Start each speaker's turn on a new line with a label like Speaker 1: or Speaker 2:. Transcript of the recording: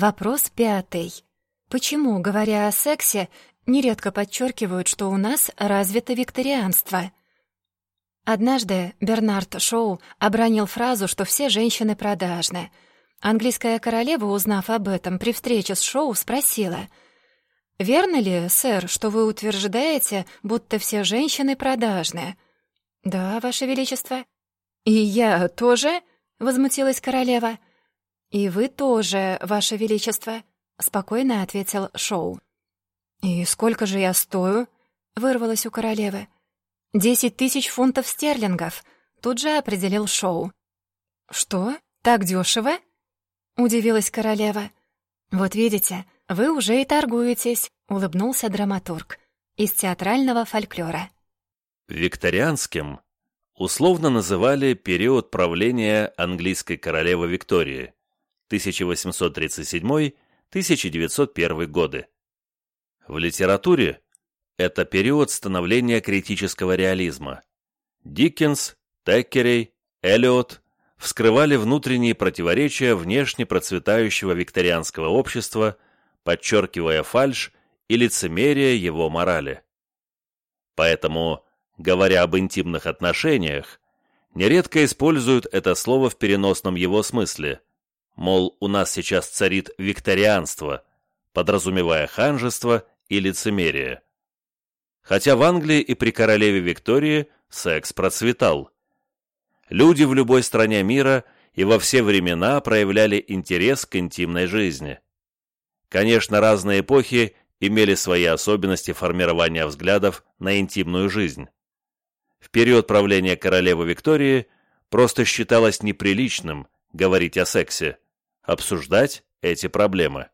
Speaker 1: Вопрос пятый. Почему, говоря о сексе, нередко подчеркивают, что у нас развито викторианство? Однажды Бернард Шоу обронил фразу, что все женщины продажны. Английская королева, узнав об этом, при встрече с Шоу спросила, «Верно ли, сэр, что вы утверждаете, будто все женщины продажны?» «Да, ваше величество». «И я тоже?» — возмутилась королева. «И вы тоже, ваше величество», — спокойно ответил Шоу. «И сколько же я стою?» — вырвалось у королевы. «Десять тысяч фунтов стерлингов», — тут же определил Шоу. «Что? Так дешево?» — удивилась королева. «Вот видите, вы уже и торгуетесь», — улыбнулся драматург из театрального фольклора.
Speaker 2: Викторианским условно называли период правления английской королевы Виктории 1837-1901 годы. В литературе это период становления критического реализма. Диккенс, Теккерей, Эллиот вскрывали внутренние противоречия внешне процветающего викторианского общества, подчеркивая фальшь и лицемерие его морали. Поэтому, говоря об интимных отношениях, нередко используют это слово в переносном его смысле, мол, у нас сейчас царит викторианство, подразумевая ханжество и лицемерие хотя в Англии и при королеве Виктории секс процветал. Люди в любой стране мира и во все времена проявляли интерес к интимной жизни. Конечно, разные эпохи имели свои особенности формирования взглядов на интимную жизнь. В период правления королевы Виктории просто считалось неприличным говорить о сексе, обсуждать эти проблемы.